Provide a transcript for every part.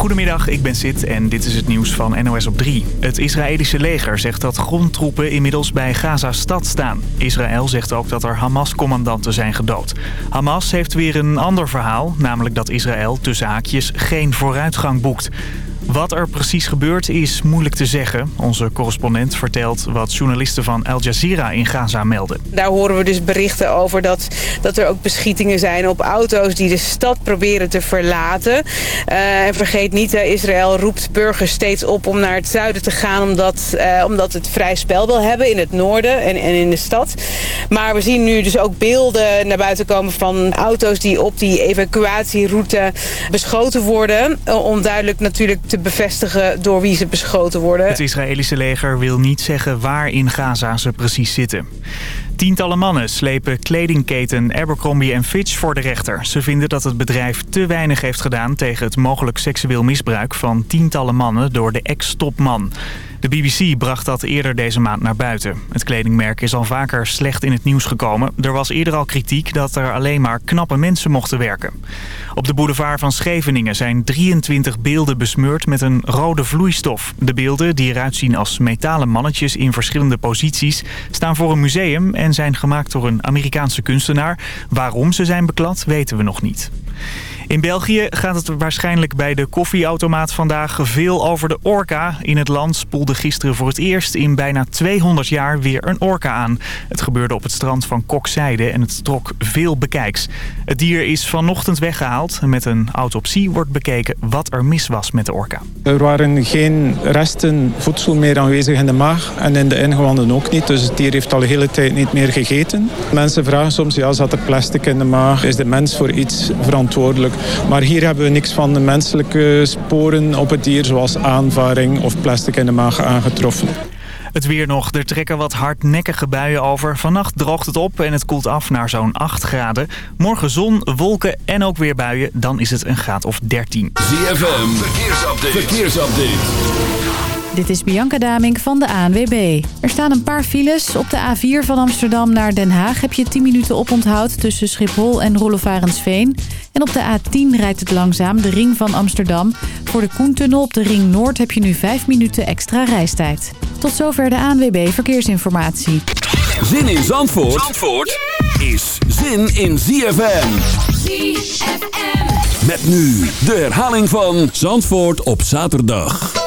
Goedemiddag, ik ben Sid en dit is het nieuws van NOS op 3. Het Israëlische leger zegt dat grondtroepen inmiddels bij Gaza-stad staan. Israël zegt ook dat er Hamas-commandanten zijn gedood. Hamas heeft weer een ander verhaal, namelijk dat Israël tussen haakjes geen vooruitgang boekt. Wat er precies gebeurt is moeilijk te zeggen. Onze correspondent vertelt wat journalisten van Al Jazeera in Gaza melden. Daar horen we dus berichten over dat, dat er ook beschietingen zijn op auto's die de stad proberen te verlaten. Uh, en vergeet niet, Israël roept burgers steeds op om naar het zuiden te gaan... omdat, uh, omdat het vrij spel wil hebben in het noorden en, en in de stad. Maar we zien nu dus ook beelden naar buiten komen van auto's die op die evacuatieroute beschoten worden. Onduidelijk natuurlijk te bevestigen door wie ze beschoten worden. Het Israëlische leger wil niet zeggen waar in Gaza ze precies zitten. Tientallen mannen slepen kledingketen Abercrombie Fitch voor de rechter. Ze vinden dat het bedrijf te weinig heeft gedaan tegen het mogelijk seksueel misbruik van tientallen mannen door de ex-topman. De BBC bracht dat eerder deze maand naar buiten. Het kledingmerk is al vaker slecht in het nieuws gekomen. Er was eerder al kritiek dat er alleen maar knappe mensen mochten werken. Op de boulevard van Scheveningen zijn 23 beelden besmeurd met een rode vloeistof. De beelden, die eruit zien als metalen mannetjes in verschillende posities... staan voor een museum en zijn gemaakt door een Amerikaanse kunstenaar. Waarom ze zijn beklad, weten we nog niet. In België gaat het waarschijnlijk bij de koffieautomaat vandaag veel over de orka. In het land spoelde gisteren voor het eerst in bijna 200 jaar weer een orka aan. Het gebeurde op het strand van Kokzijde en het trok veel bekijks. Het dier is vanochtend weggehaald. Met een autopsie wordt bekeken wat er mis was met de orka. Er waren geen resten voedsel meer aanwezig in de maag en in de ingewanden ook niet. Dus het dier heeft al de hele tijd niet meer gegeten. Mensen vragen soms, ja, zat er plastic in de maag? Is de mens voor iets verantwoordelijk? Maar hier hebben we niks van de menselijke sporen op het dier... zoals aanvaring of plastic in de maag aangetroffen. Het weer nog. Er trekken wat hardnekkige buien over. Vannacht droogt het op en het koelt af naar zo'n 8 graden. Morgen zon, wolken en ook weer buien. Dan is het een graad of 13. ZFM, verkeersupdate. verkeersupdate. Dit is Bianca Damink van de ANWB. Er staan een paar files. Op de A4 van Amsterdam naar Den Haag heb je 10 minuten oponthoud tussen Schiphol en Rollevarensveen. En op de A10 rijdt het langzaam, de ring van Amsterdam. Voor de Koentunnel op de ring Noord heb je nu 5 minuten extra reistijd. Tot zover de ANWB Verkeersinformatie. Zin in Zandvoort, Zandvoort is zin in ZFM. ZFM. Met nu de herhaling van Zandvoort op zaterdag.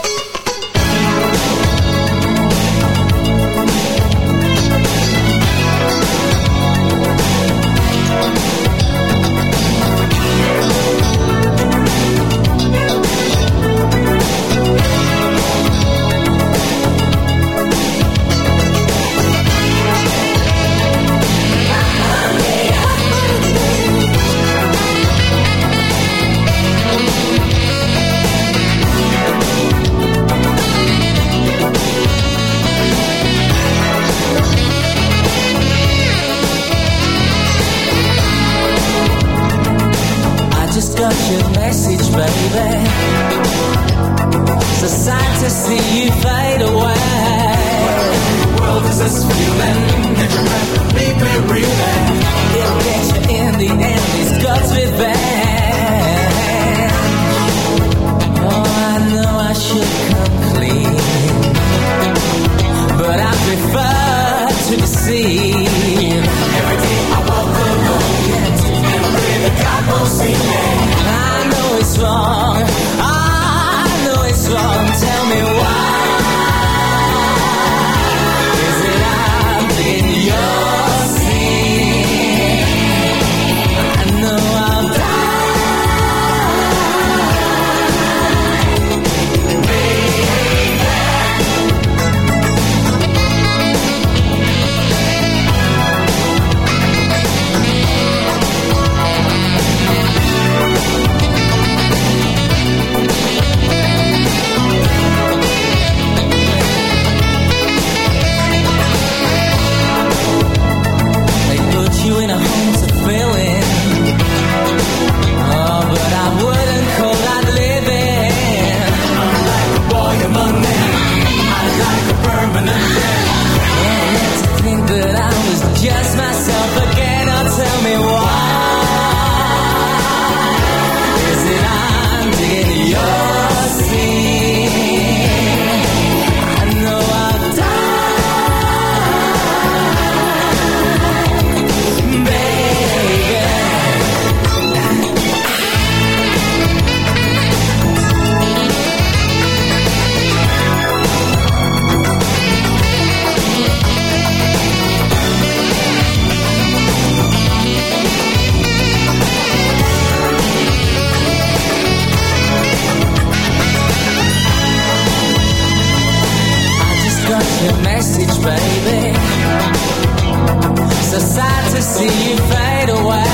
See you fade away.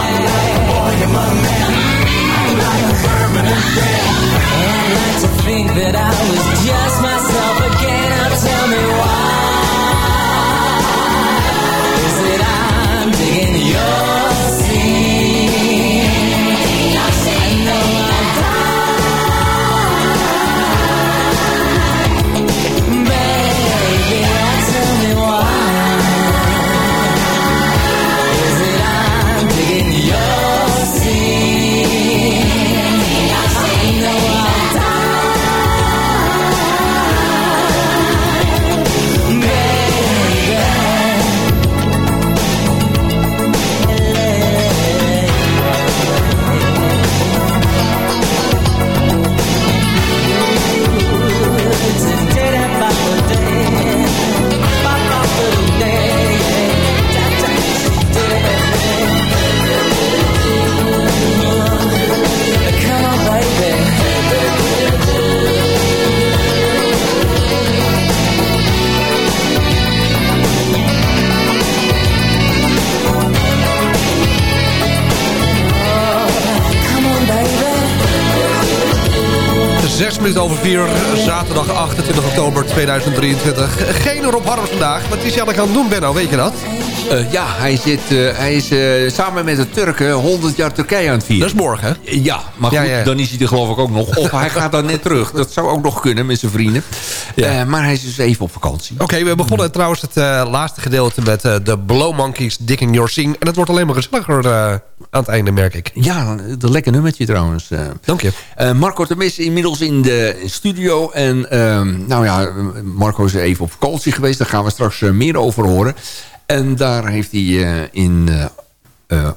I'm like a boy in my man. I'm like a permanent thing. I like to think that I was just minuten over vier, zaterdag 28 oktober 2023. Geen Rob Harms vandaag. Wat is hij aan het doen, Benno? Weet je dat? Eh, ja, hij, zit, eh, hij is eh, samen met de Turken 100 jaar Turkije aan het vieren. Dat is morgen, hè? Ja, maar goed, Ja, ja. dan is hij er geloof ik ook nog. Of hij gaat dan net terug. Dat zou ook nog kunnen met zijn vrienden. Maar hij is dus even op vakantie. Oké, we begonnen trouwens het laatste gedeelte met de Blow Monkeys Digging Your Sing. En het wordt alleen maar gezelliger aan het einde, merk ik. Ja, een lekker nummertje trouwens. eh. Dank je. Eh, Marco Temis is inmiddels in de studio. En ehm, nou ja, Marco is even op vakantie geweest. Daar gaan we straks eh, meer over horen. En daar heeft hij eh, in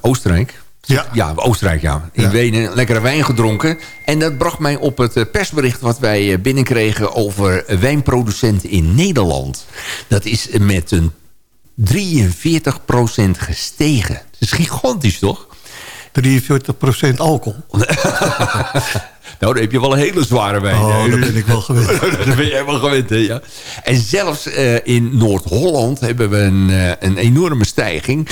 Oostenrijk... Ja. Ja, Oostenrijk, ja. In Ja. Wenen lekkere wijn gedronken. En dat bracht mij op het persbericht wat wij binnenkregen... over wijnproducenten in Nederland. Dat is met een 43% gestegen. Dat is gigantisch, toch? 43% alcohol. Nou, dan heb je wel een hele zware wijn. Oh, dat ben ik wel gewend. dat ben jij wel gewend, hè? Ja. En zelfs eh, in Noord-Holland hebben we een, eh, een enorme stijging.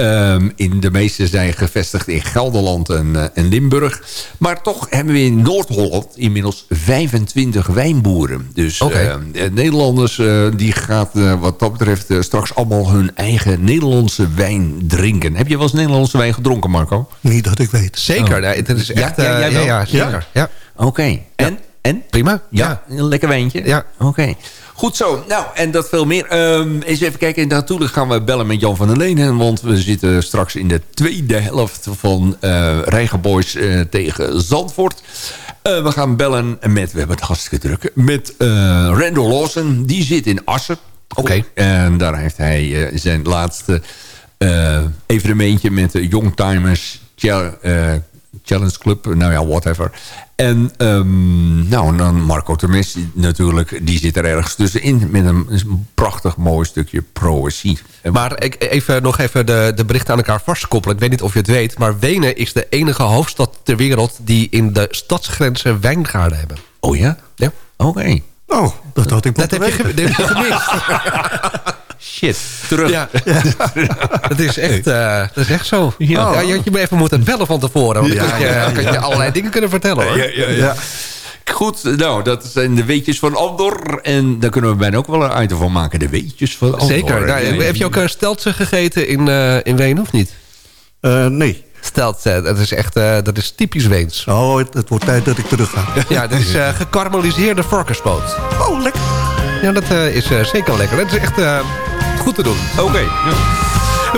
Ehm, in de meeste zijn gevestigd in Gelderland en, eh, en Limburg. Maar toch hebben we in Noord-Holland inmiddels 25 wijnboeren. Dus eh, de Nederlanders eh, die gaat eh, wat dat betreft eh, straks allemaal hun eigen Nederlandse wijn drinken. Heb je wel eens Nederlandse wijn gedronken, Marco? Niet dat ik weet. Zeker, Oh. het is Ja, echt... ja, eh, jij ja, wel? ja, zeker. Ja. Oké. En? En? Prima. Ja, een lekker wijntje? Ja. Oké. Goed zo. Nou, en dat veel meer. Ehm, eens even kijken. Natuurlijk gaan we bellen met Jan van der Lenen. Want we zitten straks in de tweede helft van eh Rijgenboys eh, tegen Zandvoort. Eh, we gaan bellen met, we hebben het hartstikke druk, met eh Randall Lawson. Die zit in Assen. Oké. En daar heeft hij zijn laatste evenementje met de Youngtimers Chal- Challenge Club. Nou ja, whatever. En ehm, nou, en dan Marco Temes natuurlijk. Die zit er ergens tussenin met een, een prachtig mooi stukje proëzie. Maar ik, even, nog even de, de berichten aan elkaar vastkoppelen. Ik weet niet of je het weet, maar Wenen is de enige hoofdstad ter wereld... die in de stadsgrenzen wijngaarden hebben. Oh ja? Ja. Oké. Oh, dat had ik Dat heb, je gemist. Shit. Terug. Ja. dat, is echt, eh, dat is echt zo. Ja. Ja. je had je me even moeten bellen van tevoren. Want dan had je, had je allerlei dingen kunnen vertellen. Hoor. Ja, ja, ja. Goed, nou, dat zijn de weetjes van Andor. En daar kunnen we bijna ook wel een item van maken. De weetjes van Andor. Zeker. Nou, heb je ook uh, steltje gegeten in, uh, in Wenen of niet? Uh, nee. Steltje, dat is echt uh, dat is typisch Weens. Oh, het, het, wordt tijd dat ik terug ga. ja, dat is uh, gekarameliseerde varkenspoot. Oh, lekker. Ja, dat uh, is zeker lekker. Dat is echt goed te doen. Oké. Okay.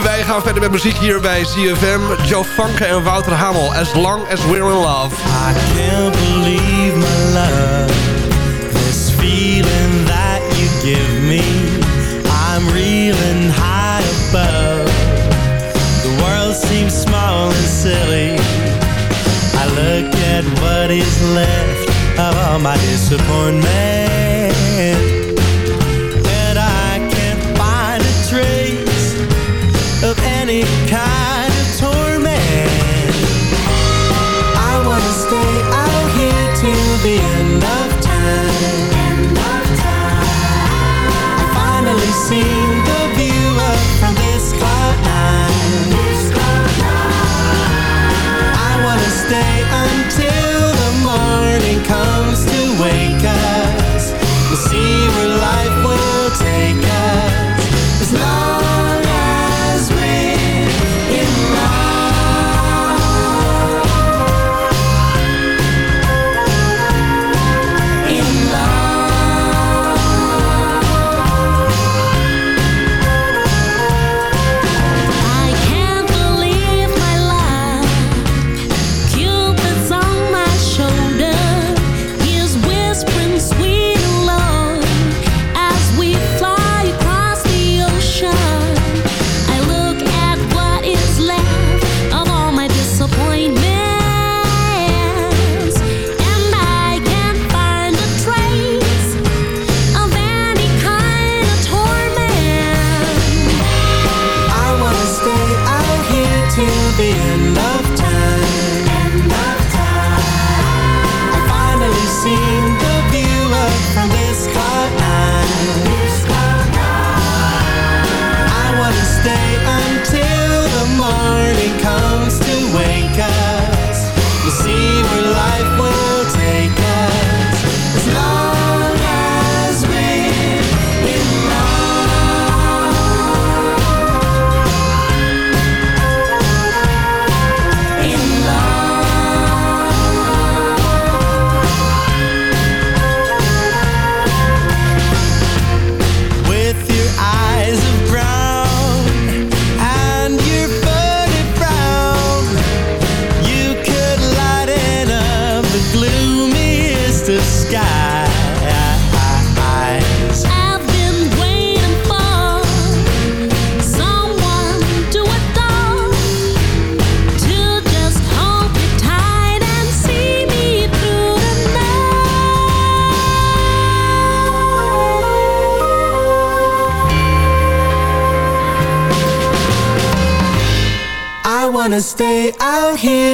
Wij gaan verder met muziek hier bij CFM. Joe Funke en Wouter Hamel. As long as we're in love. I can't believe my love. This feeling that you give me. I'm reeling high above. The world seems small and silly. I look at what is left of all my disappointment.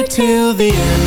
Till the end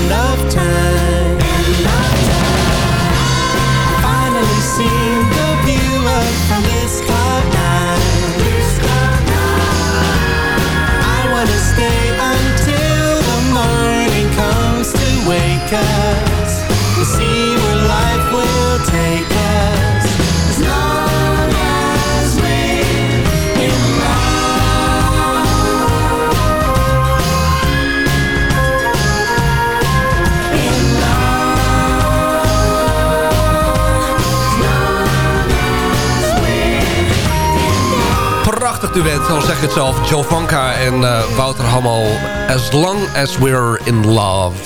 duet, al zeg je het zelf. Joe Vanka en eh, Wouter Hammel. As long as we're in love.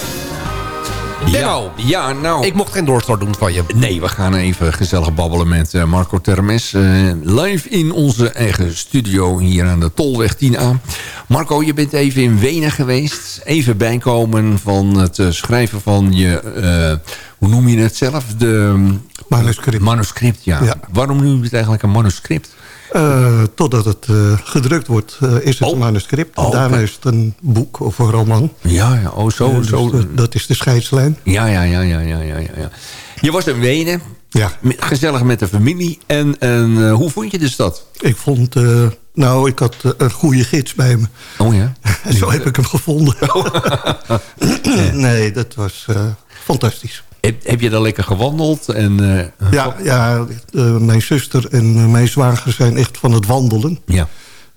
Benno, Ja, nou... ik mocht geen doorstart doen van je. Nee, we gaan even gezellig babbelen met eh, Marco Termes. eh, live in onze eigen studio hier aan de Tolweg 10A. Marco, je bent even in Wenen geweest. Even bijkomen van het eh, schrijven van je... eh, hoe noem je het zelf? De, Manuscript. Manuscript, ja. Ja. Waarom noem je het eigenlijk een manuscript? Eh, totdat het eh, gedrukt wordt, eh, is het Oh. een manuscript. Oh, en daarna is het een boek of een roman. Ja, ja, oh, zo. Dus zo. dat- is de scheidslijn. Ja, ja, ja, ja, ja, ja, ja. Je was in Wenen, Ja, gezellig met de familie. En, en hoe vond je de stad? ik vond... nou, ik had een goede gids bij me. Oh ja? En zo heb ik hem gevonden. nee, dat was fantastisch. Heb, heb je daar lekker gewandeld? En, eh, Ja, ja eh, mijn zuster en mijn zwager zijn echt van het wandelen. ja.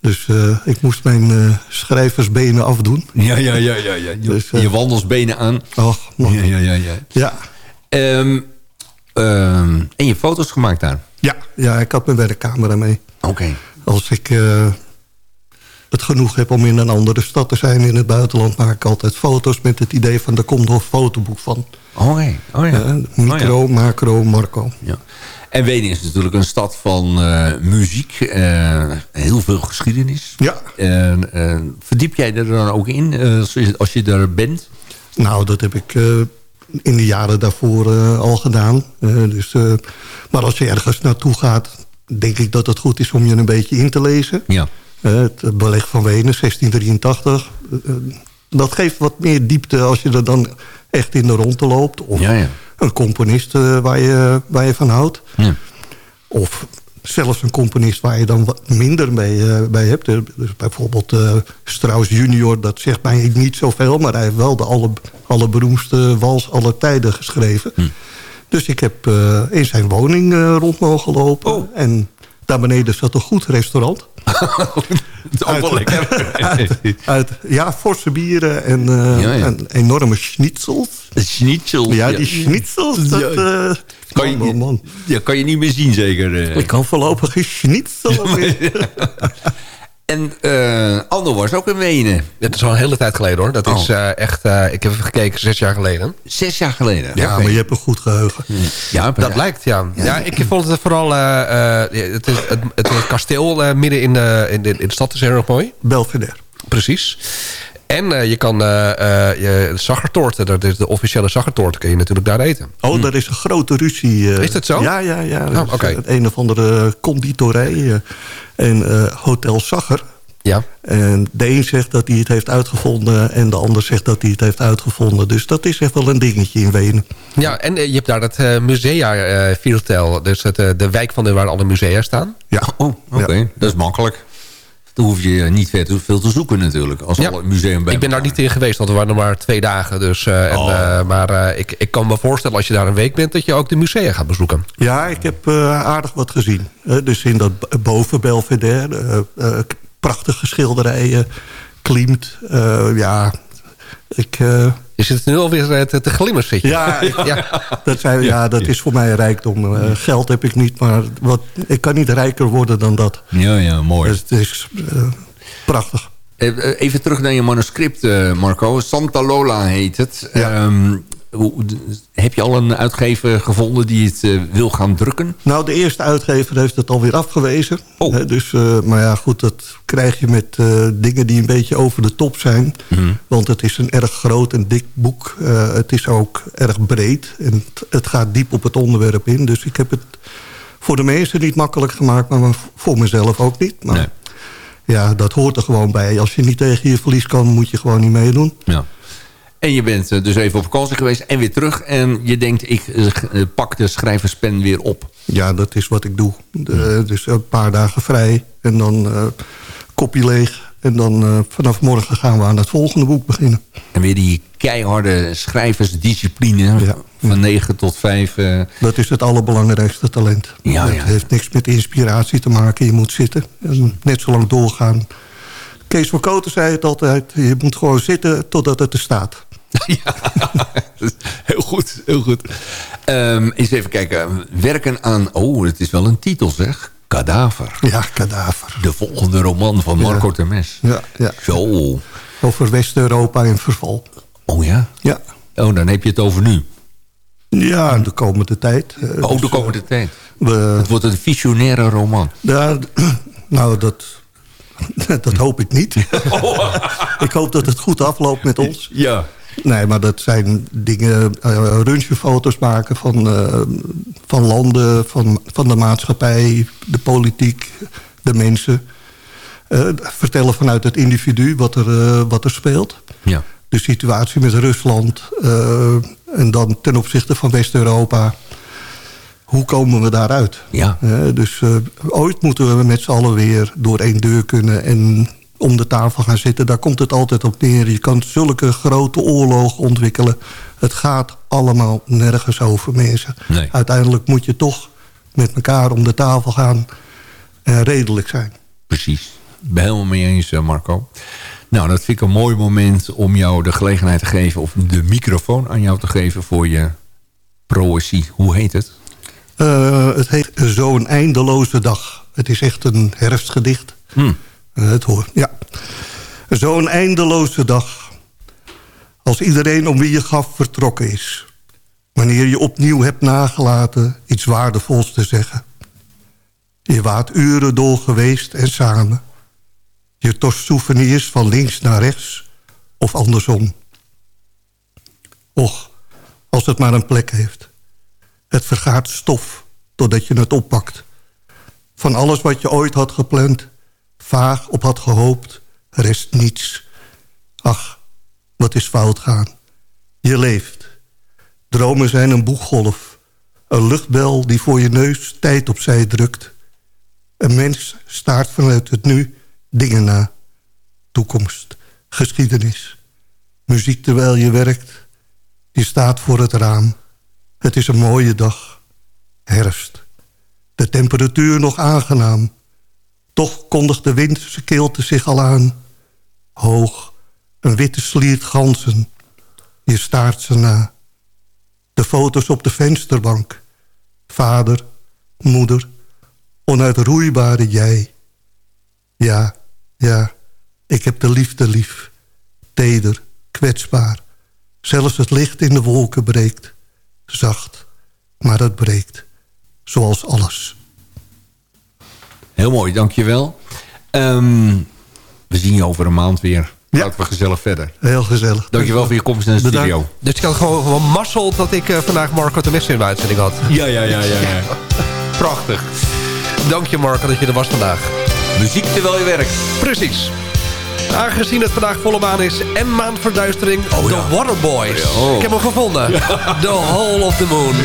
Dus eh, ik moest mijn schrijversbenen afdoen. Ja, ja, ja, ja. ja. Je, Dus, je wandelsbenen aan. Och, man. Ja, ja, ja. ja. Ja. Ehm, ehm, en je foto's gemaakt daar? Ja, ja, ik had mijn werkcamera mee. Oké. Als ik het genoeg heb om in een andere stad te zijn in het buitenland... maak ik altijd foto's met het idee van... er komt nog een fotoboek van. Oh ja. Eh, micro, macro, Marco. ja. En Wenen is natuurlijk een stad van eh, muziek. eh, heel veel geschiedenis. Ja, En, verdiep jij er dan ook in als, je, daar bent? nou, dat heb ik in de jaren daarvoor al gedaan. Dus, maar als je ergens naartoe gaat... denk ik dat het goed is om je een beetje in te lezen. Ja. Het beleg van Wenen, 1683. eh, dat geeft wat meer diepte als je er dan echt in de rondte loopt. Of Ja, ja. een componist eh, waar, je, waar je van houdt. ja. Of zelfs een componist waar je dan wat minder mee, eh, bij hebt. Dus bijvoorbeeld eh, Strauss junior, dat zegt mij niet zoveel... maar hij heeft wel de alle, allerberoemdste wals aller tijden geschreven. Dus ik heb in zijn woning rond mogen lopen. En daar beneden zat een goed restaurant. Het is ook wel Uit- lekker. uit, uit, ja, forse bieren en, Ja, ja. en enorme schnitzels. De schnitzel. Ja, die schnitzels, dat... Ja. eh, Kan je, man, man, man. Ja, kan je niet meer zien zeker. eh. Ik kan voorlopig geen schnitzel meer. En eh Ando was ook in Wenen. Dat is al een hele tijd geleden hoor. Dat is Oh. eh, echt, eh, ik heb even gekeken, zes jaar geleden. Zes jaar geleden. Ja, maar je hebt een goed geheugen. Ja, Dat lijkt, ja. Ja, ik vond het vooral... eh, eh, het, is, het, het kasteel midden in de, in, de, in de stad is heel erg mooi. Belvedere. Precies. En eh, je kan eh eh je zaggertoorten, dat is de officiële zaggertoorten, kun je natuurlijk daar eten. Oh, daar is een grote ruzie. eh. Is dat zo? Ja, ja, ja. Oh, oké. Het een of andere conditorij en eh, Hotel Zagger. Ja. En de een zegt dat hij het heeft uitgevonden... en de ander zegt dat hij het heeft uitgevonden. Dus dat is echt wel een dingetje in Wenen. Ja, en je hebt daar dat eh, musea Viertel, dus het, de wijk van de, waar alle musea staan. Ja. Oh, oké. Dat is makkelijk. Dan hoef je niet veel te zoeken natuurlijk. Als Ja. al een museum bij Ik ben daar niet in geweest, want er waren nog maar twee dagen. Dus, eh, en, Oh. eh, maar eh, ik, ik kan me voorstellen als je daar een week bent... dat je ook de musea gaat bezoeken. Ja, ik heb eh, aardig wat gezien. Dus in dat boven Belvedere, eh, eh, prachtige schilderijen, Klimt. eh, ja, ik... eh, Je zit nu alweer eh, te, te glimmers, zit je. ja, ik- Ja. dat, zijn, ja, dat is voor mij rijkdom. Eh, geld heb ik niet, maar wat, ik kan niet rijker worden dan dat. Ja, ja, mooi. Dus het is eh, prachtig. Even terug naar je manuscript, eh, Marco. Santa Lola heet het. Ja. Ehm, heb je al een uitgever gevonden die het eh, wil gaan drukken? Nou, de eerste uitgever heeft het alweer afgewezen. Oh. Dus, eh, maar ja, goed, dat krijg je met eh, dingen die een beetje over de top zijn. Mhm. Want het is een erg groot en dik boek. Het is ook erg breed. En het, het gaat diep op het onderwerp in. Dus ik heb het voor de mensen niet makkelijk gemaakt, maar voor mezelf ook niet. Maar Nee. Ja, dat hoort er gewoon bij. Als je niet tegen je verlies kan, moet je gewoon niet meedoen. Ja. En je bent eh, dus even op vakantie geweest en weer terug. En je denkt, ik eh, eh, pak de schrijverspen weer op. Ja, dat is wat ik doe. De, dus een paar dagen vrij en dan uh, kopje leeg. En dan uh, vanaf morgen gaan we aan het volgende boek beginnen. En weer die keiharde schrijversdiscipline Ja. van 9 tot 5. eh, Dat is het allerbelangrijkste talent. Ja, Het ja. heeft niks met inspiratie te maken. Je moet zitten en net zo lang doorgaan. Kees van Koten zei het altijd. Je moet gewoon zitten totdat het er staat. heel goed, heel goed. Ehm, eens even kijken. Werken aan... Oh, het is wel een titel zeg. Kadaver. Ja, kadaver. De volgende roman van Marco Ja. Termes. Ja, ja. Zo. Over West-Europa in verval. Oh ja? Ja. Oh, dan heb je het over nu. Ja, de komende tijd. Eh, Oh, dus, de komende tijd. we, Het wordt een visionaire roman. Ja, nou, dat, dat hoop ik niet. ik hoop dat het goed afloopt met ons. Ja. Nee, maar dat zijn dingen, uh, röntgenfoto's maken van, eh, van landen, van, van de maatschappij, de politiek, de mensen. Eh, vertellen vanuit het individu wat er, eh, wat er speelt. Ja. De situatie met Rusland eh, en dan ten opzichte van West-Europa. Hoe komen we daaruit? Ja. Dus eh, ooit moeten we met z'n allen weer door één deur kunnen en om de tafel gaan zitten. Daar komt het altijd op neer. Je kan zulke grote oorlogen ontwikkelen. Het gaat allemaal nergens over mensen. Nee. Uiteindelijk moet je toch met elkaar om de tafel gaan en redelijk zijn. Precies. Ik ben helemaal mee eens, eh, Marco. Nou, dat vind ik een mooi moment om jou de gelegenheid te geven... of de microfoon aan jou te geven voor je proëzie. Hoe heet het? Eh, het heet Zo'n eindeloze dag. Het is echt een herfstgedicht. Hm. Eh, het hoort, ja. Zo'n eindeloze dag. Als iedereen om wie je gaf vertrokken is. Wanneer je opnieuw hebt nagelaten iets waardevols te zeggen. Je waart uren door geweest en samen. Je torst souvenirs van links naar rechts. Of andersom. Och, als het maar een plek heeft. Het vergaat stof totdat je het oppakt. Van alles wat je ooit had gepland, vaag op had gehoopt, rest niets. Ach, wat is fout gaan. Je leeft. Dromen zijn een boeggolf. Een luchtbel die voor je neus tijd opzij drukt. Een mens staart vanuit het nu dingen na. Toekomst, geschiedenis. Muziek terwijl je werkt. Je staat voor het raam. Het is een mooie dag. Herfst. De temperatuur nog aangenaam. Toch kondigt de zijn kilte zich al aan. Hoog, een witte sliert ganzen. Je staart ze na. De foto's op de vensterbank. Vader, moeder, onuitroeibare jij. Ja, ja, ik heb de liefde lief. Teder, kwetsbaar. Zelfs het licht in de wolken breekt. Zacht, maar het breekt. Zoals alles. Heel mooi, dankjewel. Ehm we zien je over een maand weer. Ja. Laten we gezellig verder. Heel gezellig. Dankjewel voor je komst in de Bedankt. studio. Dus ik had gewoon, gewoon mazzel dat ik eh, vandaag Marco de Messer in mijn uitzending had. Ja, ja, ja, ja. ja. Prachtig. Dank je Marco dat je er was vandaag. Muziek terwijl je werkt. Precies. Aangezien het vandaag volle maan is en maanverduistering... Oh, The ja. Waterboys. Ja, oh. Ik heb hem gevonden. The Hole of the Moon.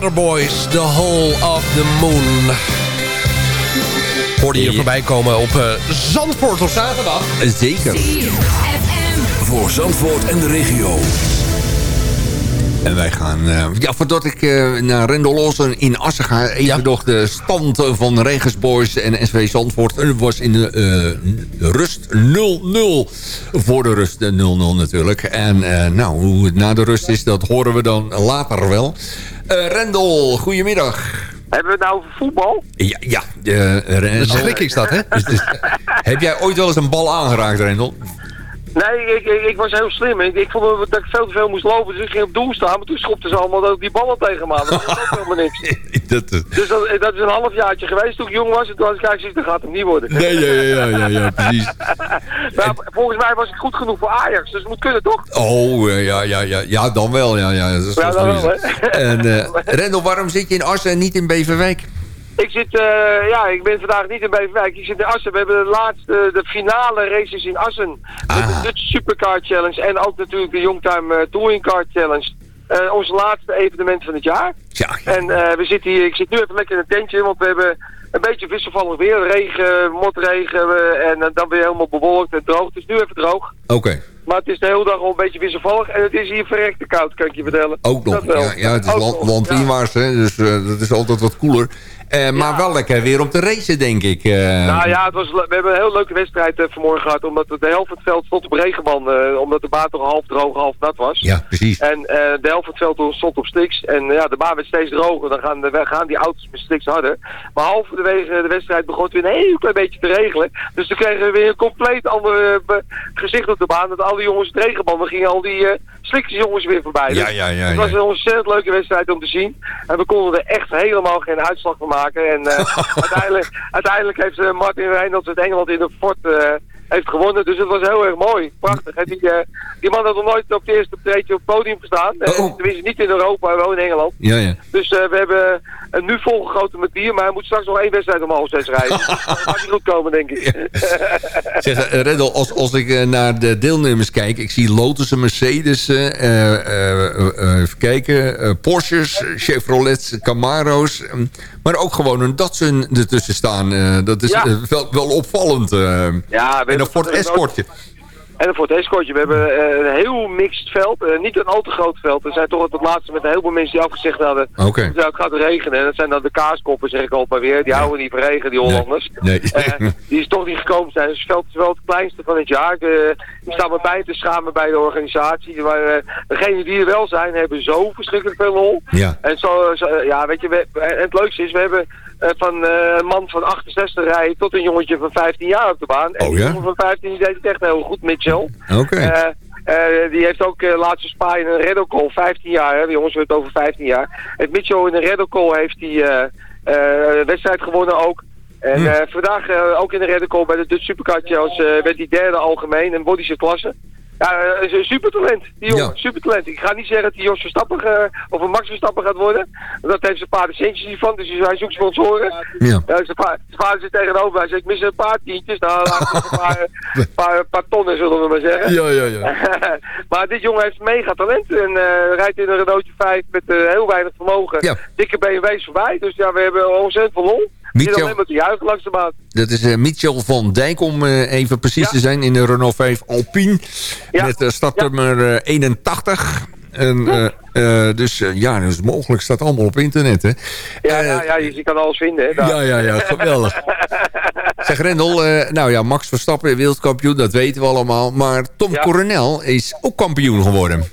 Waterboys, The Hole of the Moon. Hoorde je hier voorbij komen op uh, Zandvoort op zaterdag? Zeker. Voor Zandvoort en de regio. En wij gaan, uh, ja, voordat ik uh, naar Rendel in Assen ga... even ja. nog de stand van Regensboys en SV Zandvoort. Het was in de uh, rust 0-0. Voor de rust 0-0 natuurlijk. En nou, hoe het na de rust is, dat horen we dan later wel. Rendel, goedemiddag. Hebben we het nou over voetbal? Ja, ja. Uh, schrik is dat, hè? Dus, dus, heb jij ooit wel eens een bal aangeraakt, Rendel? Nee, ik, ik, ik, was heel slim. Ik, ik vond dat ik veel te veel moest lopen, dus ik ging op doel staan. Maar toen schopten ze allemaal die ballen tegen me aan. Dat was ook helemaal niks. dat, is... Dus dat, dat, is een halfjaartje geweest toen ik jong was. En toen was ik eigenlijk dat gaat het niet worden. Nee, ja, ja, ja, ja, ja precies. maar volgens mij was ik goed genoeg voor Ajax, dus het moet kunnen, toch? Oh, ja, ja, ja. Ja, dan wel, ja. Ja, dat is ja dan wel, hè. En uh, Rendel, waarom zit je in Assen en niet in Beverwijk? Ik zit, uh, ja, ik ben vandaag niet in Beverwijk. Ik zit in Assen. We hebben de laatste, de finale races in Assen. Ah. Met de Dutch Supercar Challenge en ook natuurlijk de Youngtime uh, Touring Car Challenge. Ons laatste evenement van het jaar. Ja. En we zitten hier, ik zit nu even lekker in een tentje, want we hebben een beetje wisselvallig weer. Regen, motregen en dan weer helemaal bewolkt en droog. Het is nu even droog. Oké. Okay. Maar het is de hele dag al een beetje wisselvallig. En het is hier verrekte koud, kan ik je vertellen. Ook nog. Ja, ja, het is land, landinwaarts, ja. hè. Dus uh, dat is altijd wat koeler. Uh, maar ja. wel lekker weer om te racen, denk ik. Uh... Nou ja, het was, we hebben een heel leuke wedstrijd uh, vanmorgen gehad. Omdat de helft van het veld stond op regenband. omdat de baan toch half droog, half nat was. Ja, precies. En de helft van het veld stond op stiks. En ja, de baan werd steeds droger. Dan gaan, de, gaan die auto's met stiks harder. Maar halverwege de wedstrijd begon het weer een heel klein beetje te regelen. Dus toen kregen we weer een compleet ander gezicht op de baan. Dat al die jongens het regenbanden gingen al die slikjesjongens weer voorbij. Ja, ja, ja. Het was een ontzettend leuke wedstrijd om te zien. En we konden er echt helemaal geen uitslag van maken. En uh, uiteindelijk, uiteindelijk heeft uh, Martin Reynolds het Engeland in de fort uh, heeft gewonnen. Dus het was heel erg mooi. Prachtig. Hè? Die, die man had nog nooit op het eerste treedje op het podium gestaan. Oh. Tenminste niet in Europa, wel in Engeland. Ja, ja. Dus we hebben een nu volgegoten met bier. Maar hij moet straks nog één wedstrijd om half zes rijden. dat gaat niet goed komen, denk ik. zeg, Reddel, als, als ik naar de deelnemers kijk. Ik zie Lotus en Mercedes. even kijken. Porsches, Chevrolets, Camaro's. maar ook gewoon een Datsun ertussen staan. Dat is Ja. wel, wel opvallend. Ja, we en een Ford Escortje. En een Ford Escortje. We hebben eh, een heel mixed veld. Eh, niet een al te groot veld. Er zijn toch het laatste met een heleboel mensen die afgezegd hadden. Oké. Ja, het gaat regenen. En dat zijn dan de kaaskoppen, zeg ik altijd maar weer. Die houden niet van regen, die Hollanders. Nee. Eh, die is toch niet gekomen zijn. Dus het veld is wel het kleinste van het jaar. Die staan me bij te schamen bij de organisatie. Maar degenen die er wel zijn, hebben zo verschrikkelijk veel lol. Ja. En zo, zo ja, weet je, we, en het leukste is, we hebben van uh, een man van 68 rijden tot een jongetje van 15 jaar op de baan. En Oh, die jongen van 15 die deed het echt heel goed, Mitchell. Oké. Eh, eh, die heeft ook uh, laatste spa in een Redocall, 15 jaar. Hè? De jongens hebben het over 15 jaar. Het Mitchell in een Redocall heeft die eh, eh, wedstrijd gewonnen ook. En eh, vandaag eh, ook in de Redocall bij de Dutch Supercar Challenge eh, werd die derde algemeen in bodysche klasse. Ja, eh, is een supertalent, die jongen. Ja. Supertalent. Ik ga niet zeggen dat hij Jos Verstappen eh, of een Max Verstappen gaat worden. Want dat heeft zijn pa de centjes niet van, dus hij zoekt sponsoren. Ja. Ja, zijn pa- zijn vader zit tegenover. Hij zegt, ik mis een paar tientjes. Nou, laat ik een paar, paar, paar tonnen, zullen we maar zeggen. Ja, ja, ja. maar dit jongen heeft mega talent en eh, rijdt in een Renaultje 5 met heel weinig vermogen. Ja. Dikke BMW's voorbij, dus ja, we hebben ontzettend veel lol. Niet alleen maar te juichen langs de baan. Dat is eh, Michel van Dijk, om eh, even precies Ja. te zijn, in de Renault 5 Alpine. Ja. Met uh, startnummer eh, 81. En, dus ja, dus mogelijk staat allemaal op internet, hè? Ja, ja, ja je, je kan alles vinden. Hè, ja, ja, ja, geweldig. zeg Rendel, nou ja, Max Verstappen, wereldkampioen, dat weten we allemaal. Maar Tom. Coronel is ook kampioen geworden.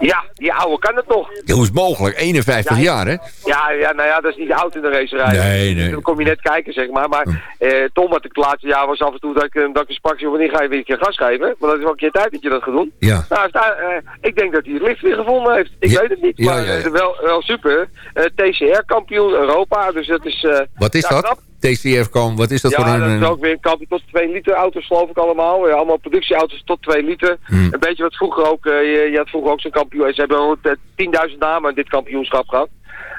Ja, die oude kan het toch? Hoe is het mogelijk? 51 Ja, jaar, hè? Ja, ja, nou ja, dat is niet oud in de racerij. Nee, nee. Dan kom je net kijken, zeg maar. Maar eh, Tom, wat ik het laatste jaar was af en toe dat ik, eh, dat ik eens sprak, wanneer ga je weer een keer gas geven? Maar dat is wel een keer tijd dat je dat gaat doen. Ja. Nou, heeft, eh, ik denk dat hij het licht weer gevonden heeft. Ik Ja. weet het niet, maar ja, eh, Wel, wel super. Eh, TCR-kampioen Europa, dus dat is... eh, Wat is dat? knap. TCF kan, wat is dat voor ja, een... dat is eh, ook weer een kampioen tot 2 liter auto's geloof ik allemaal. Ja, allemaal productieauto's tot 2 liter. Hmm. Een beetje wat vroeger ook, eh, je, je had vroeger ook zo'n kampioen. Ze hebben al eh, 10.000 namen in dit kampioenschap gehad.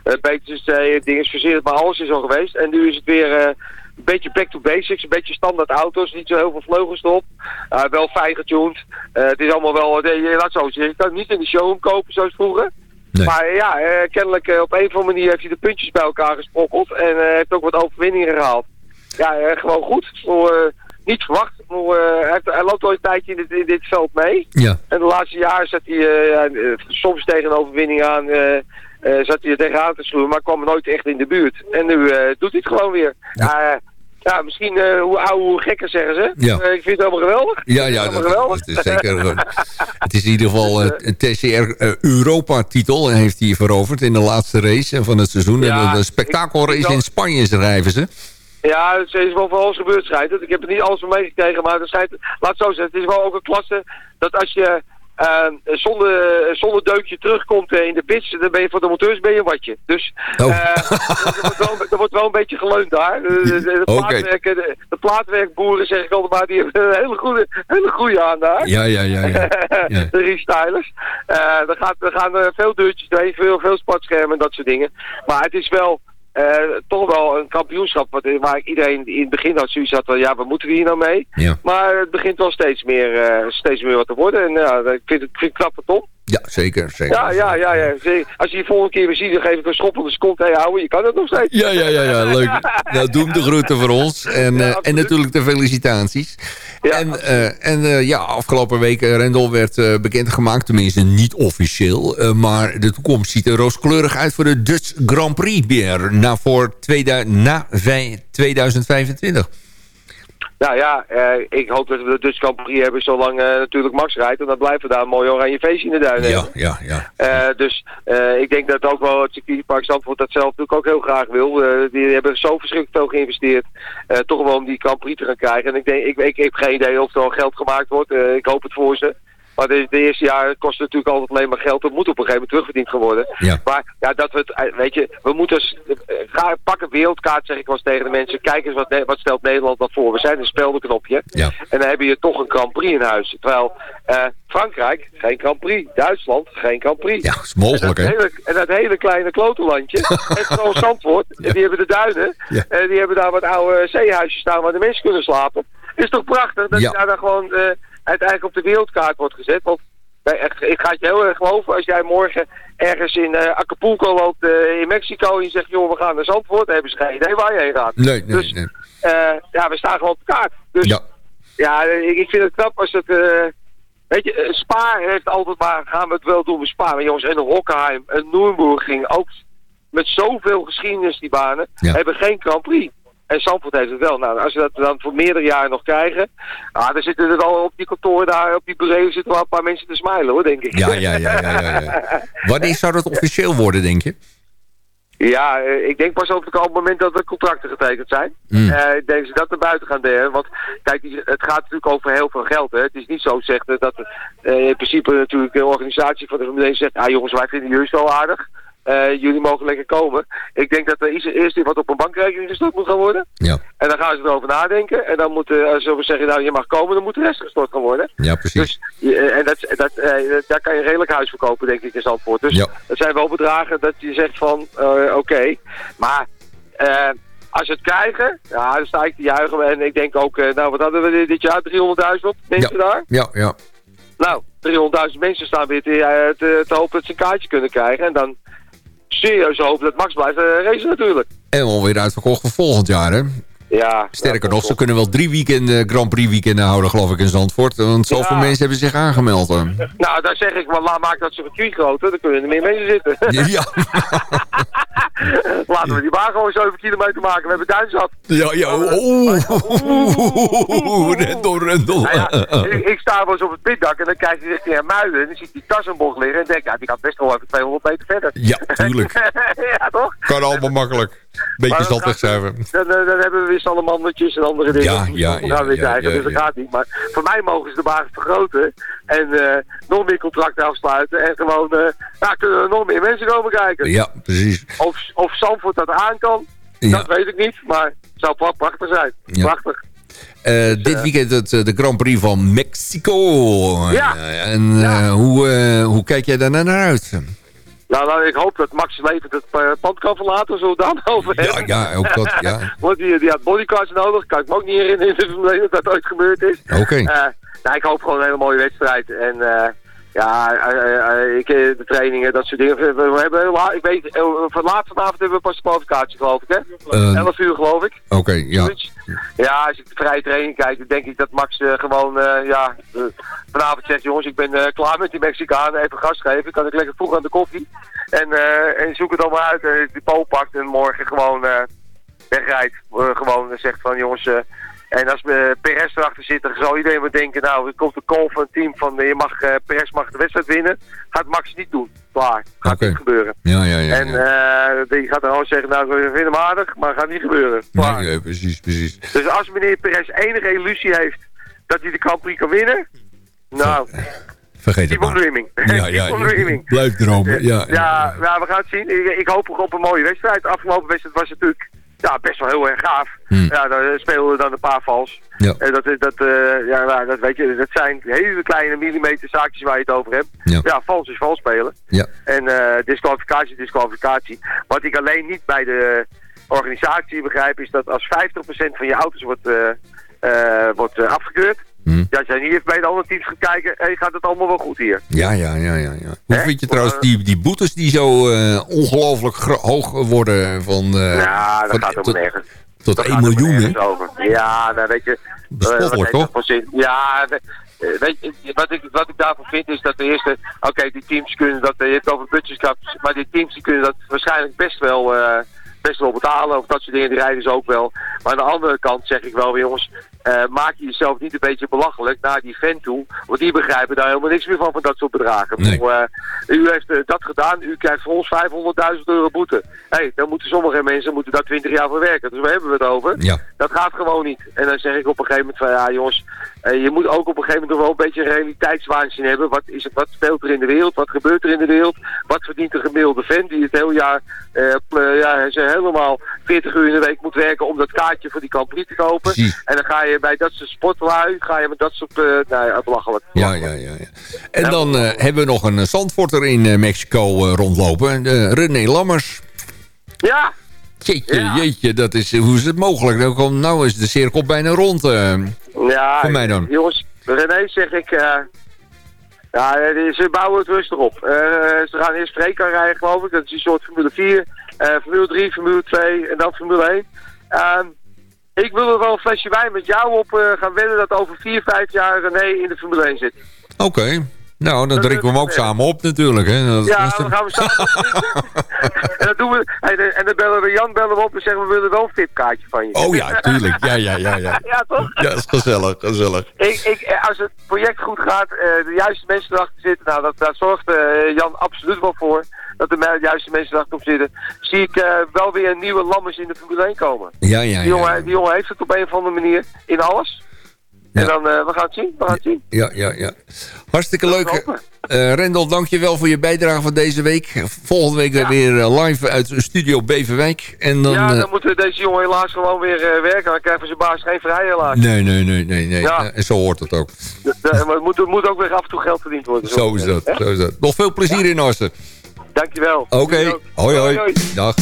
Uh, beetje is uh, ding is verzeerd, maar alles is al geweest. En nu is het weer eh, een beetje back to basics, een beetje standaard auto's, niet zo heel veel vleugels erop. Uh, wel fijn getuned. Het is allemaal wel, je laat zo zeggen, je kan het niet in de showroom kopen zoals vroeger. Nee. Maar ja, eh, kennelijk eh, op een of andere manier heeft hij de puntjes bij elkaar gesprokkeld. En eh, heeft ook wat overwinningen gehaald. Ja, eh, gewoon goed. Eh, niet verwacht. Eh, hij, loopt al een tijdje in dit, in dit veld mee. Ja. En de laatste jaren zat hij eh, ja, eh, soms tegen een overwinning aan. eh, eh, zat hij er tegenaan te sloegen, maar kwam nooit echt in de buurt. En nu eh, doet hij het gewoon weer. Ja, eh, ja misschien eh, hoe ouder, hoe gekker zeggen ze. Ja. Eh, ik vind het helemaal geweldig. Ja, ja, dat, geweldig. dat is zeker. eh, het is in ieder geval een TCR Europa-titel heeft hij veroverd in de laatste race van het seizoen. Ja, en de ik- spektakelrace ik- in Spanje schrijven ze. Ja, het is wel voor alles gebeurd schijnt het. Ik heb er niet alles van meegekregen, maar het schijnt, laat het zo zeggen, het is wel ook een klasse dat als je eh, zonder, zonder deukje terugkomt eh, in de pits, dan ben je voor de monteurs ben je een watje. Dus Oh. eh, er, wordt wel, er wordt wel een beetje geleund daar. De, de, de, plaatwerkboeren, zeg ik altijd maar, die hebben een hele goede, hele goede aan daar. Ja, ja, ja. ja. Ja. de restylers. Eh er, gaat, er gaan veel deurtjes doorheen, veel, veel sportschermen en dat soort dingen. Maar het is wel eh, toch wel een kampioenschap wat, waar iedereen in het begin had zoiets had van ja, wat moeten we hier nou mee? Ja. Maar het begint wel steeds meer, eh, steeds meer wat te worden. En ja, ik vind het, ik vind het knap van Tom. Ja, zeker. zeker. Ja, ja, ja, ja. Als je die volgende keer weer ziet, dan geef ik een schop op de kont. Hé, houden, je kan het nog steeds. Ja, ja, ja, ja, leuk. Nou, doe hem de groeten voor ons. En, eh, en natuurlijk de felicitaties. en eh, en eh, ja, afgelopen week, Rendel werd eh, bekendgemaakt. Tenminste, niet officieel. maar de toekomst ziet er rooskleurig uit voor de Dutch Grand Prix weer. Na, voor 2000, na vij- 2025. Nou ja, eh, ik hoop dat we de Dutch Grand Prix hebben zolang eh, natuurlijk Max rijdt. En dan blijven we daar een mooi oranje feestje in de duinen Ja, ja, ja. Eh, dus ik denk dat ook wel het circuitpark Zandvoort dat zelf natuurlijk ook heel graag wil. Die hebben zo verschrikkelijk veel geïnvesteerd. toch wel om die Grand Prix te gaan krijgen. En ik, denk, ik, ik, heb geen idee of er al geld gemaakt wordt. Ik hoop het voor ze. Maar de, de eerste jaar kost het natuurlijk altijd alleen maar geld. Dat moet op een gegeven moment terugverdiend gaan worden. Ja. Maar ja, dat we het, eh, weet je, we moeten, eh, ga, pak een wereldkaart, zeg ik wel eens tegen de mensen. Kijk eens wat, wat stelt Nederland dan voor. We zijn een speldenknopje. Ja. En dan heb je toch een Grand Prix in huis. Terwijl eh, Frankrijk, geen Grand Prix. Duitsland, geen Grand Prix. Ja, is mogelijk, en hè? dat hele, en dat hele kleine klotenlandje, heeft gewoon Zandvoort. En die hebben de duinen. Ja. En die hebben daar wat oude zeehuisjes staan waar de mensen kunnen slapen. Is toch prachtig dat je daar dan gewoon uiteindelijk op de wereldkaart wordt gezet. Want ik ga het je heel erg geloven als jij morgen ergens in eh, Acapulco loopt eh, in Mexico en je zegt, joh, we gaan naar Zandvoort. Dan hebben ze geen idee waar je heen gaat. Nee, nee, Dus nee. eh, ja, we staan gewoon op de kaart. Dus Ja. ja, ik, vind het knap als het... weet je, eh, Spa heeft altijd maar... Gaan we het wel doen met Spa. Maar jongens, en Hockenheim en Nürburgring... Ook met zoveel geschiedenis, die banen... Ja. hebben geen Grand Prix. En Zandvoort heeft het wel. Nou, als we dat dan voor meerdere jaren nog krijgen... Ah, dan zitten er al op die kantoren daar... Op die bureau zitten wel een paar mensen te smilen, hoor, denk ik. Ja, ja, ja, ja, ja, ja. Wanneer zou dat officieel worden, denk je? Ja, eh, ik denk pas op het moment dat de contracten getekend zijn. Mm. Eh, ik denk dat ze dat naar buiten gaan delen. Want kijk, het gaat natuurlijk over heel veel geld. Hè. Het is niet zo zegt dat eh, in principe natuurlijk een organisatie van de 1 zegt... Ah jongens, wij vinden jullie zo aardig. Eh, jullie mogen lekker komen. Ik denk dat er iets- eerst wat op een bankrekening gestort moet gaan worden. Ja, En dan gaan ze erover nadenken. En dan moet, als we zeggen, nou je mag komen, dan moet de rest gestort gaan worden. ja precies. Dus, eh, en dat, dat, daar kan je redelijk huis verkopen, denk ik, in Zandvoort. Dus Ja. dat zijn wel bedragen dat je zegt van, oké. Maar als ze het krijgen, ja, dan sta ik te juichen. En ik denk ook, nou wat hadden we dit- jaar? 300.000 mensen daar? Ja, ja. Nou, 300.000 mensen staan weer te, te, te hopen dat ze een kaartje kunnen krijgen. En dan serieus hopen dat Max blijft eh, racen natuurlijk. En alweer uitverkocht voor volgend jaar, hè? Ja, Sterker nog, ze kunnen wel drie weekenden, Grand Prix weekenden houden, geloof ik, in Zandvoort. Want zoveel Ja. mensen hebben zich aangemeld. hè. Nou, dan zeg ik, maar laat maak dat circuit groter, dan kunnen er meer mensen zitten. Ja, Laten we die baan gewoon 7 kilometer maken. We hebben duin zat. ja, ja. Oeh, Rendel, Rendel. Nou ja, ik, ik sta wel eens op het pitdak en dan kijk je richting Muiden en dan zie ik die tassenbocht liggen en denk, ja, die gaat best wel even 200 meter verder. Ja, tuurlijk. ja, toch? Kan allemaal makkelijk. Beetje Maar zand dan, dan, hebben we weer salamandertjes en andere dingen. Ja, ja, we ja, gaan ja, krijgen, ja, dus dat ja. gaat niet. Maar voor mij mogen ze de baan vergroten en eh, nog meer contracten afsluiten en gewoon, ja, kunnen er nog meer mensen komen kijken. Ja, precies. Of, of Zandvoort dat aan kan, dat weet ik niet, maar het zou pra- prachtig zijn. Prachtig. Eh, dit weekend het, de Grand Prix van Mexico. Ja. En hoe, hoe kijk jij daar naar uit? Nou, nou, ik hoop dat Max levend het eh, pand kan verlaten, zo dan over Ja, hebben. ja, ook dat, ja. Want die, die had bodycards nodig, kan ik me ook niet herinneren in het verleden dat dat ooit gebeurd is. Oké. Eh, nou, ik hoop gewoon een hele mooie wedstrijd. En eh, Ja, ik, de trainingen, dat soort dingen. We, we hebben heel laat, ik weet, van laat vanavond hebben we pas de kwalificatie geloof ik, hè? Eh, 11 uur geloof ik. Oké, ja. Ja, als ik de vrije training kijk, dan denk ik dat Max eh, gewoon, eh, ja, eh, vanavond zegt, jongens, ik ben klaar met die Mexicanen, even gas geven, kan ik lekker vroeg aan de koffie. En, en zoek het allemaal uit en die pool pakt en morgen gewoon wegrijdt. Gewoon zegt van, jongens, en als uh, Perez erachter zit, dan zal iedereen maar denken, nou, er komt een call van het team van, je mag, Perez mag de wedstrijd winnen. Gaat Max niet doen. Klaar. Gaat niet gebeuren. Ja, ja, ja. En eh, die gaat dan gewoon zeggen, nou, we vinden hem aardig, maar gaat niet gebeuren. Klaar. Nee, nee, precies, precies. Dus als meneer Perez enige illusie heeft dat hij de Grand kan winnen, nou, Vergeet het keep maar. dreaming. Ja, ja, dreaming. Blijf dromen. Ja, Ja, ja, we gaan het zien. Ik, ik hoop op een mooie wedstrijd. De afgelopen wedstrijd was natuurlijk ja, best wel heel erg gaaf. Hmm. Ja, daar speelden dan een paar vals. Ja. En dat, dat, eh, ja, nou, dat weet je, dat zijn hele kleine millimeter zaakjes waar je het over hebt. Ja. vals is vals spelen. Ja. En eh disqualificatie is disqualificatie. Wat ik alleen niet bij de organisatie begrijp is dat als 50% van je auto's wordt, eh, eh, wordt eh, afgekeurd. Dat jij niet even bij de andere teams gaat kijken, hey, gaat het allemaal wel goed hier? Ja, ja, ja, ja. ja. Hoe vind je trouwens die, die boetes die zo eh, ongelooflijk hoog worden van... eh, ja, dat van- gaat helemaal tot, nergens. tot Dat 1 gaat helemaal miljoen, hè? Ja, nou weet je... Dat is eh, wat spottelijk, heeft toch? Ja, we- eh, weet je, wat ik, wat ik daarvan vind is dat de eerste... Oké, die teams kunnen dat... eh, Je hebt over budgetcaps, maar die teams die kunnen dat waarschijnlijk best wel... eh, best wel betalen of dat soort dingen, die rijden ze ook wel. Maar aan de andere kant zeg ik wel weer, jongens, eh, maak je jezelf niet een beetje belachelijk naar die fan toe. Want die begrijpen daar helemaal niks meer van, van dat soort bedragen. Ik Nee. bedoel, eh, u heeft eh, dat gedaan, u krijgt voor ons 500.000 euro boete. Hé, hey, dan moeten sommige mensen moeten daar 20 jaar voor werken. Dus waar hebben we het over? Ja. Dat gaat gewoon niet. En dan zeg ik op een gegeven moment van, ja jongens, eh, je moet ook op een gegeven moment wel een beetje een realiteitswaanzin hebben. Wat, is het, wat speelt er in de wereld? Wat gebeurt er in de wereld? Wat verdient een gemiddelde fan die het hele jaar, eh, eh, ja, ze helemaal 40 uur in de week moet werken om dat kaartje voor die Prix te kopen. En dan ga je bij dat soort sportlui, ga je met dat soort, eh nou ja, belachelijk. Ja, ja, ja. ja. En dan hebben we nog een zandvoorter in Mexico rondlopen. René Lammers. Ja, Jeetje, Ja. jeetje, dat is, hoe is het mogelijk? Nou, kom- nou is de cirkel bijna rond. eh. Ja, Voor mij dan. jongens, René zeg ik, eh, ja, eh, ze bouwen het rustig op. Eh, ze gaan eerst Freeka rijden, geloof ik. Dat is een soort Formule 4, eh, Formule 3, Formule 2 en dan Formule 1. Ehm, ik wil er wel een flesje wijn met jou op gaan wedden dat over 4, 5 jaar René in de Formule 1 zit. Oké. Nou, dan drinken we hem ook samen op natuurlijk. Hè. Dat- Ja, dan gaan we samen En dat doen we. En, dan- en dan bellen we Jan bellen we op en zeggen we willen wel een VIP-kaartje van je. Oh ja, tuurlijk. Ja, ja, ja, ja. ja, toch? Ja, dat is gezellig, gezellig. Ik, ik, als het project goed gaat, eh, de juiste mensen erachter zitten, nou, dat, daar zorgt eh, Jan absoluut wel voor. Dat de juiste mensen erachter op zitten. Zie ik eh, wel weer nieuwe Lammers in de Formule 1 komen. Ja, ja, Die, jongen, ja. die jongen heeft het op een of andere manier in alles. En dan, eh, we gaan het zien, we gaan het zien. Ja, ja, ja. Hartstikke leuk. Eh Rendel, dank je wel voor je bijdrage van deze week. Volgende week Ja. weer eh, live uit Studio Beverwijk. En dan... ja, dan moeten deze jongen helaas gewoon weer werken. Dan krijgt van zijn baas geen vrij helaas. nee, nee, nee, nee. nee. Ja. En zo hoort het ook. Maar het moet, moet ook weer af en toe geld verdiend worden. Zo is dat, Hè? zo is dat. Nog veel plezier in Assen. Dankjewel. Oké, ook. hoi hoi. hoi. Dag.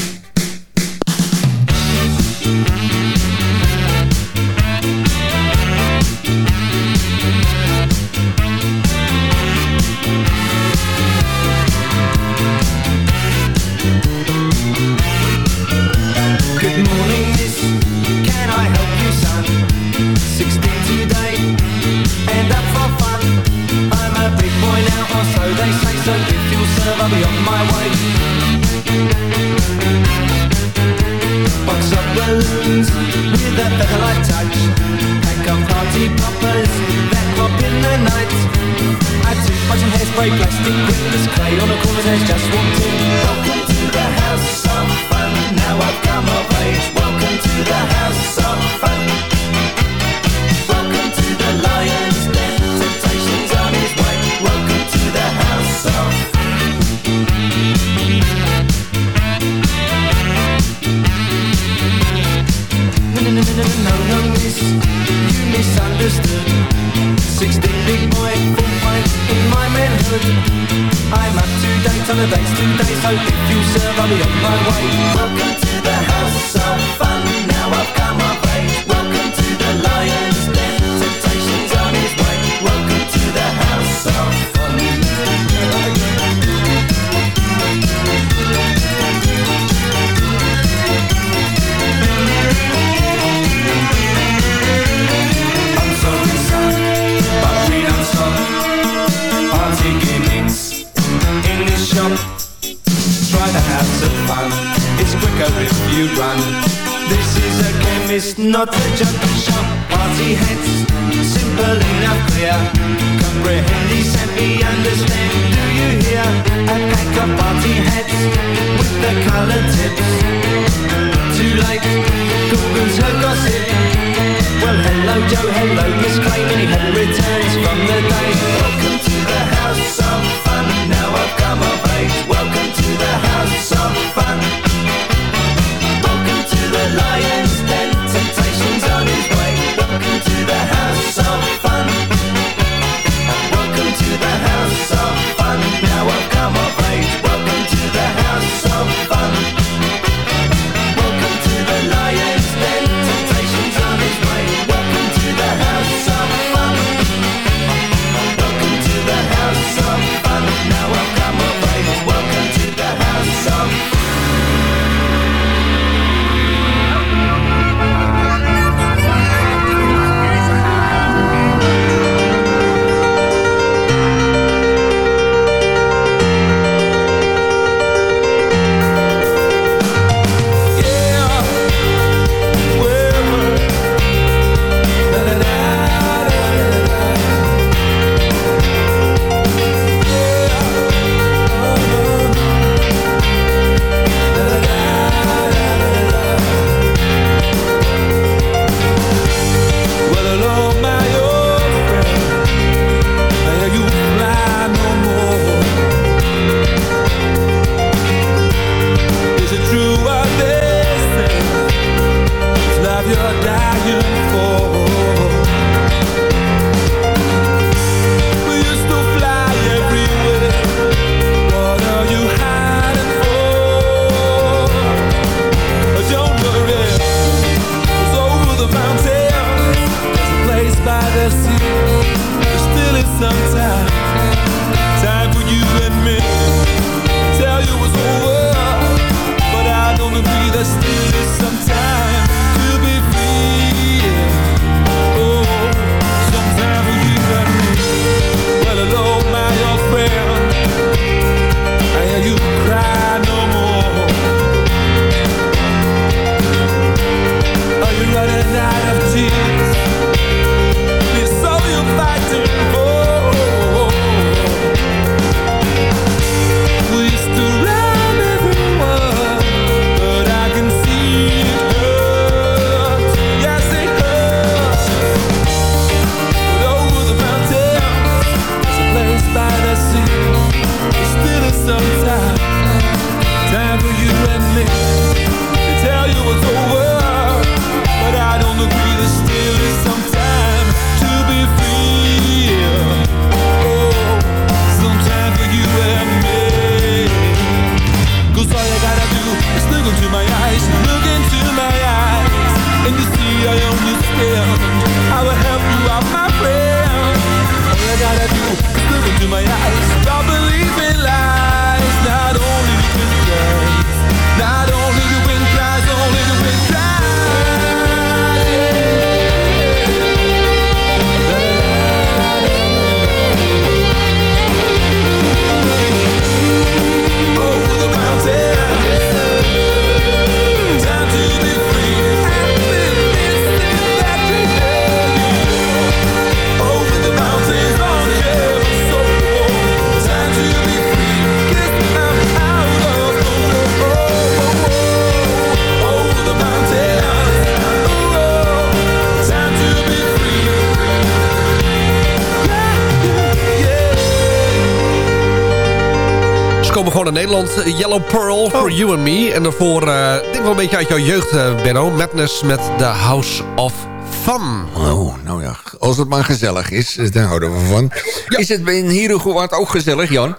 komen gewoon naar Nederland. Yellow Pearl for. Oh. You and Me. En daarvoor, uh, denk wel een beetje uit jouw jeugd, eh, Benno. Madness met The House of Fun. Oh, nou ja. Als het maar gezellig is, daar houden we van. Is het in wat ook gezellig, Jan?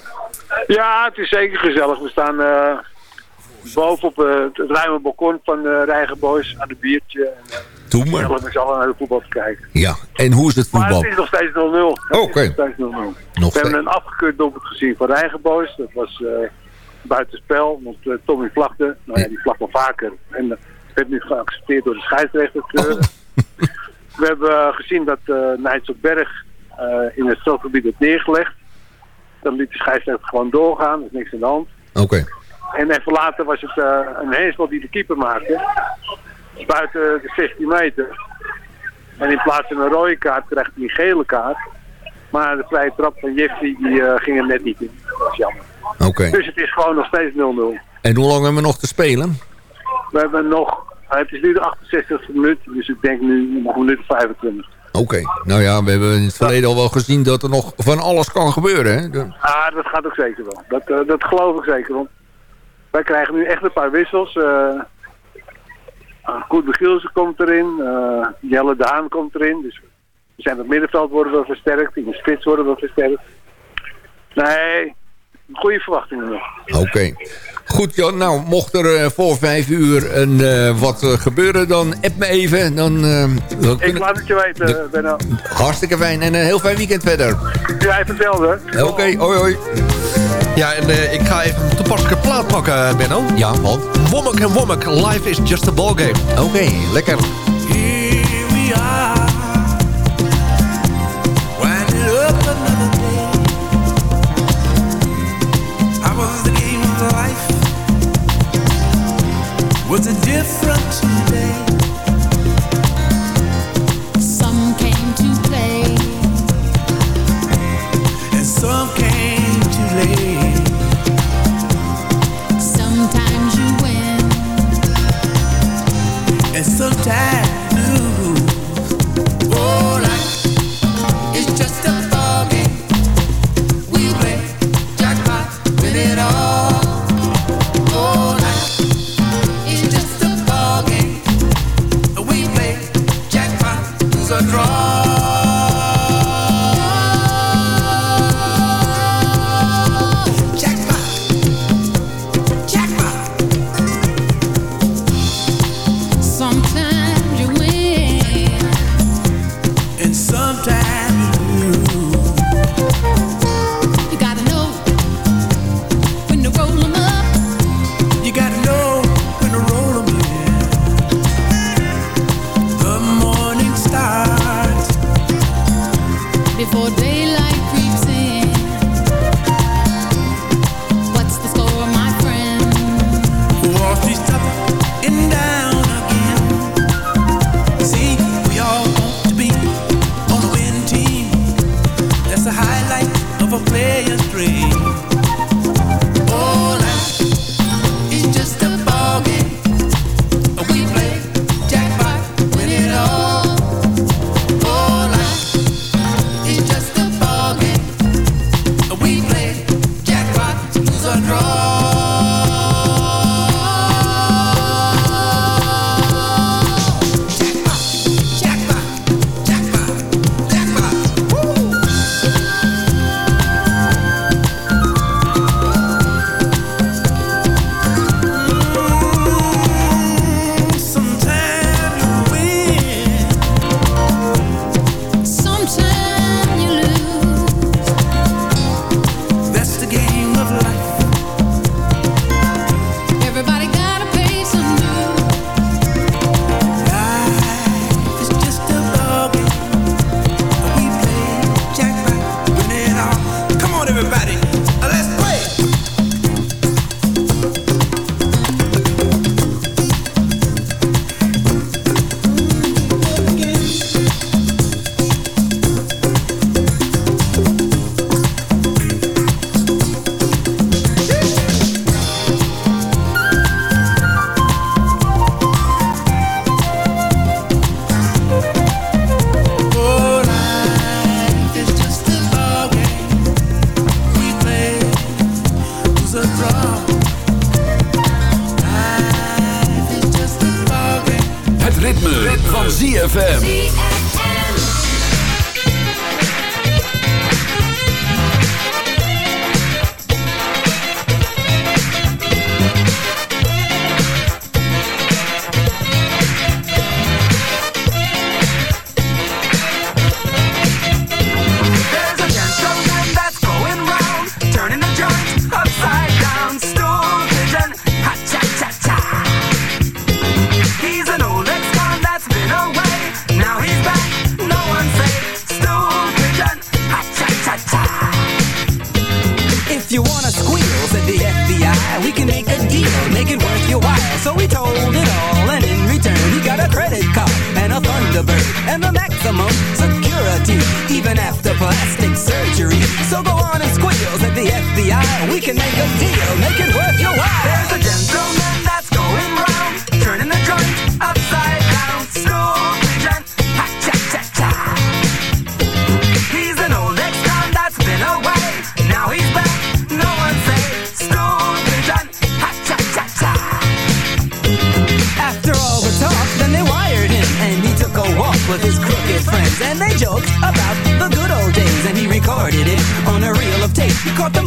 Ja, het is zeker gezellig. We staan eh, uh, boven op het ruime balkon van de Rijgenboys aan de biertje. En, maar. We allemaal naar de voetbal te kijken. Ja, en hoe is het voetbal? Maar het is nog steeds 0-0. Oké. We hebben een afgekeurd doelpunt gezien van Rijgenboos. Dat was uh, buitenspel, want eh, Tommy vlagde. Nou ja, die vlagt al vaker. En dat werd nu geaccepteerd door de scheidsrechter. Oh. We hebben gezien dat uh, op uh, in het strafgebied werd neergelegd. Dan liet de scheidsrechter gewoon doorgaan, er is niks aan de hand. Oké. En even later was het een hensbal die de keeper maakte. Buiten de 16 meter. En in plaats van een rode kaart krijgt hij een gele kaart. Maar de vrije trap van Jeffrey die, eh, ging er net niet in. Dat is jammer. Oké. Dus het is gewoon nog steeds 0-0. En hoe lang hebben we nog te spelen? We hebben nog, het is nu de 68e minuut, dus ik denk nu nog een minuut 25. Oké. Nou ja, we hebben in het verleden al wel gezien dat er nog van alles kan gebeuren. Hè? De- Ah, dat gaat ook zeker wel. Dat, eh, dat geloof ik zeker. Want wij krijgen nu echt een paar wissels. eh uh, Koert Begielsen komt erin. eh, Jelle de Haan komt erin. Dus we zijn op het middenveld worden we versterkt. In de spits worden we versterkt. Nee, goede verwachtingen nog. Oké. Goed Jan, nou mocht er eh, voor vijf uur een, eh, wat gebeuren, dan app me even. Dan, dan Ik laat het je weten, De- Benno. Hartstikke fijn en een heel fijn weekend verder. Jij hetzelfde. Oké, hoi hoi. Ja, en eh, ik ga even een toepasselijke plaat pakken, Benno. Ja, wat? Womack en Womack, life is just a ballgame. Oké, lekker. So go on and squeals at the FBI. We can make a deal, make it worth your while.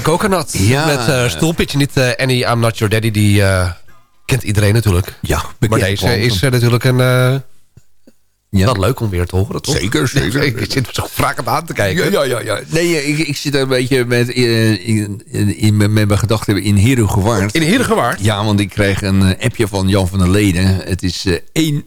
Creole en de Coconut. Ja. Met uh, stoelpitje, niet eh, Annie, I'm Not Your Daddy. Die eh, kent iedereen natuurlijk. Ja, Maar deze is natuurlijk een... Ja. Dat leuk om weer te horen, toch? Zeker, zeker. ik zit zo vragend aan te kijken. Ja, ja, ja. ja. Nee, eh, ik, ik zit een beetje met, eh, in, in, in, met mijn gedachten in Herengewaard. In Herengewaard? Ja, want ik kreeg een eh, appje van Jan van der Leden. Het is eh, 1-0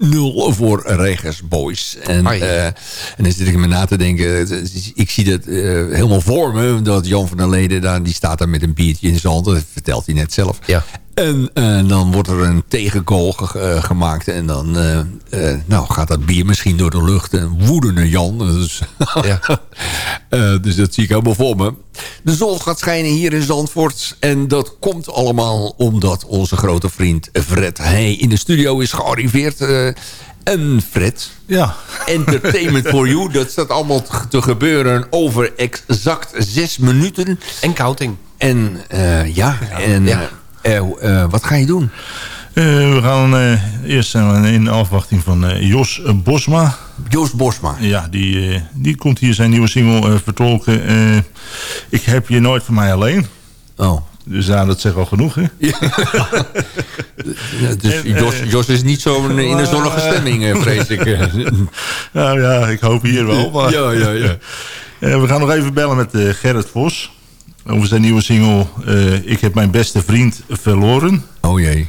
voor Regers Boys. En, en dan zit ik me na te denken. Ik zie dat helemaal voor me. Dat Jan van der Leden, daar, die staat daar met een biertje in zijn hand. Dat vertelt hij net zelf. Ja. En eh, dan wordt er een tegengoal ge- eh, gemaakt. En dan eh, nou, gaat dat bier misschien door de lucht. En woedende Jan. Dus, Ja. Dus dat zie ik helemaal voor me. De zon gaat schijnen hier in Zandvoort. En dat komt allemaal omdat onze grote vriend Fred Heij in de studio is gearriveerd. en Fred, Ja, Entertainment for You. Dat staat allemaal te- gebeuren over exact zes minuten. En counting. En ja, en Ja. Eh, eh, wat ga je doen? Eh, we gaan eerst zijn we in afwachting van Jos Bosma. Joost Bosma. Ja, die, die komt hier zijn nieuwe single vertolken. Ik heb je nooit van mij alleen. Oh. Dus ja, dat zegt al genoeg, hè? Ja, dus Jos, Jos is niet zo in een zonnige stemming, vrees ik. Nou ja, ik hoop hier wel. Maar... Ja, ja, ja. We gaan nog even bellen met Gerrit Vos. Over zijn nieuwe single eh, Ik heb mijn beste vriend verloren. Oh jee.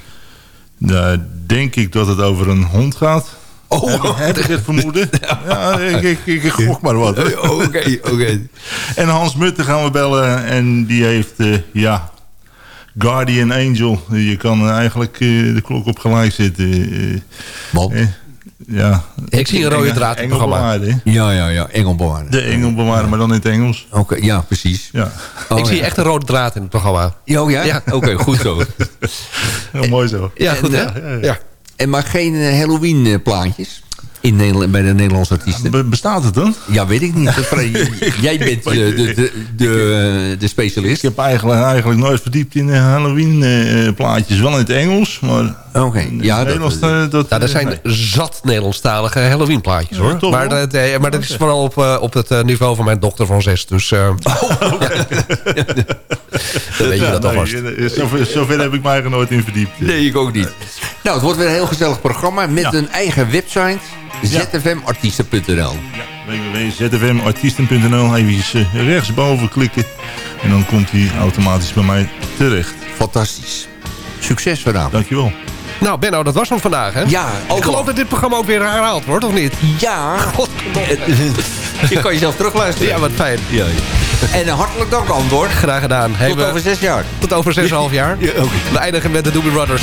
Daar denk ik dat het over een hond gaat. Oh, Heb, heb ik het vermoeden? Ja, ik, ik, ik, gok maar wat. hè. Oké, oké. En Hans Mutten gaan we bellen. En die heeft, eh, ja, Guardian Angel. Je kan eigenlijk eh, de klok op gelijk zetten. Want? Eh, Ja. Ik zie een rode draad in het. Ja, ja, ja. Engelbewaarder. De Engelbewaarder, maar dan in het Engels. Oké, ja, precies. Ja. Oh, ik zie echt een rode draad in het programma. Oh ja? Ja. Oké, goed zo. Heel mooi zo. Ja, goed hè? Ja, ja, ja. Ja. En maar geen eh, Halloween eh, plaatjes? In Nederland, bij de Nederlandse artiesten? Be- bestaat het dan? Ja, weet ik niet. Jij bent eh, de, de, de, de specialist. Ik heb eigenlijk, eigenlijk nooit verdiept in eh, Halloween eh, plaatjes. Wel in het Engels, maar Oké, ja, dat, eh, Nou, er zijn nee. zat Nederlandstalige Halloween plaatjes Ja, hoor. toch maar, dat, eh, maar dat is vooral op, eh, op het eh, niveau van mijn dochter van zes. Dus eh, dan weet je Ja, dat nee, alvast. eh, zover, zover heb ik mij er nooit in verdiept. Nee, ik ook niet. Nou, het wordt weer een heel gezellig programma met Ja. een eigen website. zfmartiesten.nl www.zfmartiesten.nl Even uh, rechtsboven klikken. En dan komt hij automatisch bij mij terecht. Fantastisch. Succes vanavond. Dankjewel. Nou Benno, dat was hem vandaag hè? Ja, ook Ik geloof wel. dat dit programma ook weer herhaald wordt, of niet? Ja. je kan jezelf terugluisteren. Ja, wat fijn. Ja, ja. En hartelijk dank, Andor. Graag gedaan. Tot over zes jaar. tot over 6,5 jaar. Ja, oké. We eindigen met de Doobie Brothers.